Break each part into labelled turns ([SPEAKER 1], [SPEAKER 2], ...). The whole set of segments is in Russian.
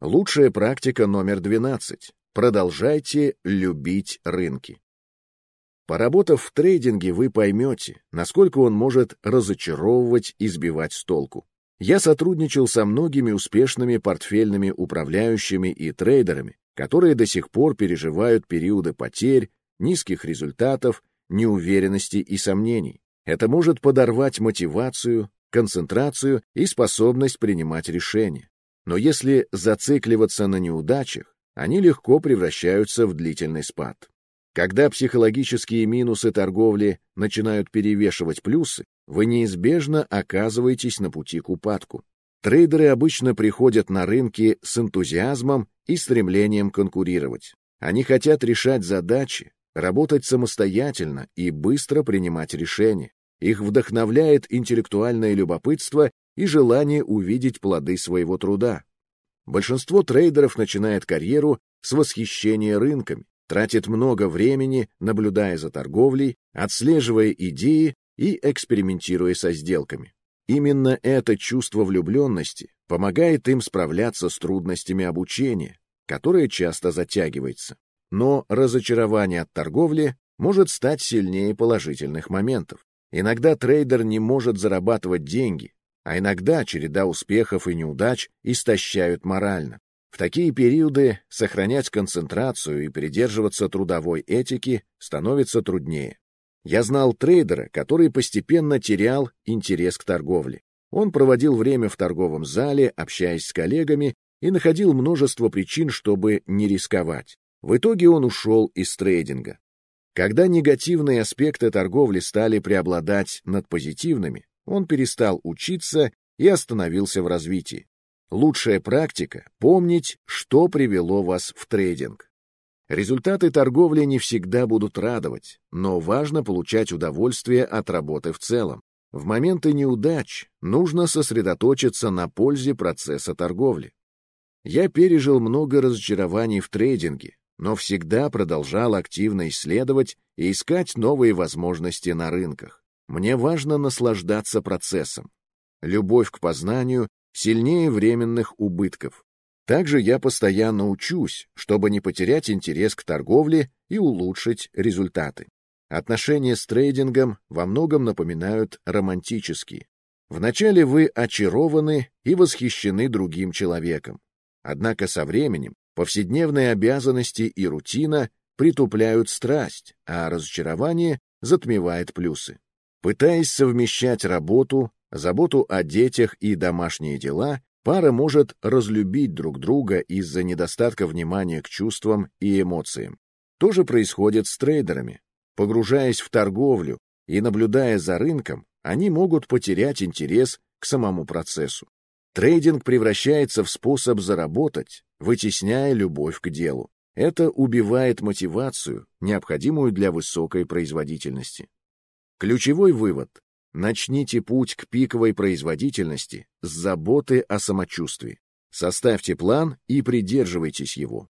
[SPEAKER 1] Лучшая практика номер 12. Продолжайте любить рынки. Поработав в трейдинге, вы поймете, насколько он может разочаровывать и сбивать с толку. Я сотрудничал со многими успешными портфельными управляющими и трейдерами, которые до сих пор переживают периоды потерь, низких результатов, неуверенности и сомнений. Это может подорвать мотивацию, концентрацию и способность принимать решения. Но если зацикливаться на неудачах, они легко превращаются в длительный спад. Когда психологические минусы торговли начинают перевешивать плюсы, вы неизбежно оказываетесь на пути к упадку. Трейдеры обычно приходят на рынки с энтузиазмом и стремлением конкурировать. Они хотят решать задачи, работать самостоятельно и быстро принимать решения. Их вдохновляет интеллектуальное любопытство и желание увидеть плоды своего труда. Большинство трейдеров начинает карьеру с восхищения рынками, тратит много времени, наблюдая за торговлей, отслеживая идеи и экспериментируя со сделками. Именно это чувство влюбленности помогает им справляться с трудностями обучения, которое часто затягивается. Но разочарование от торговли может стать сильнее положительных моментов. Иногда трейдер не может зарабатывать деньги, а иногда череда успехов и неудач истощают морально. В такие периоды сохранять концентрацию и придерживаться трудовой этики становится труднее. Я знал трейдера, который постепенно терял интерес к торговле. Он проводил время в торговом зале, общаясь с коллегами, и находил множество причин, чтобы не рисковать. В итоге он ушел из трейдинга. Когда негативные аспекты торговли стали преобладать над позитивными, он перестал учиться и остановился в развитии. Лучшая практика — помнить, что привело вас в трейдинг. Результаты торговли не всегда будут радовать, но важно получать удовольствие от работы в целом. В моменты неудач нужно сосредоточиться на пользе процесса торговли. Я пережил много разочарований в трейдинге, но всегда продолжал активно исследовать и искать новые возможности на рынках. Мне важно наслаждаться процессом. Любовь к познанию сильнее временных убытков. Также я постоянно учусь, чтобы не потерять интерес к торговле и улучшить результаты. Отношения с трейдингом во многом напоминают романтические. Вначале вы очарованы и восхищены другим человеком. Однако со временем повседневные обязанности и рутина притупляют страсть, а разочарование затмевает плюсы. Пытаясь совмещать работу, заботу о детях и домашние дела, пара может разлюбить друг друга из-за недостатка внимания к чувствам и эмоциям. То же происходит с трейдерами. Погружаясь в торговлю и наблюдая за рынком, они могут потерять интерес к самому процессу. Трейдинг превращается в способ заработать, вытесняя любовь к делу. Это убивает мотивацию, необходимую для высокой производительности. Ключевой вывод Начните путь к пиковой производительности с заботы о самочувствии. Составьте план и придерживайтесь его.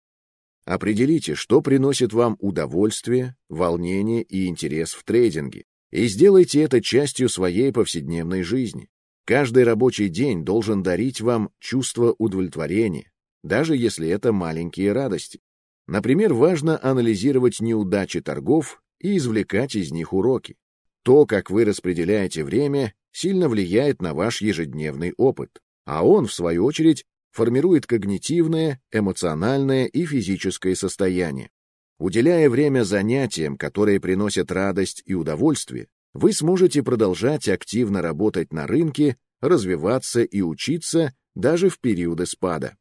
[SPEAKER 1] Определите, что приносит вам удовольствие, волнение и интерес в трейдинге, и сделайте это частью своей повседневной жизни. Каждый рабочий день должен дарить вам чувство удовлетворения, даже если это маленькие радости. Например, важно анализировать неудачи торгов и извлекать из них уроки. То, как вы распределяете время, сильно влияет на ваш ежедневный опыт, а он, в свою очередь, формирует когнитивное, эмоциональное и физическое состояние. Уделяя время занятиям, которые приносят радость и удовольствие, вы сможете продолжать активно работать на рынке, развиваться и учиться даже в периоды спада.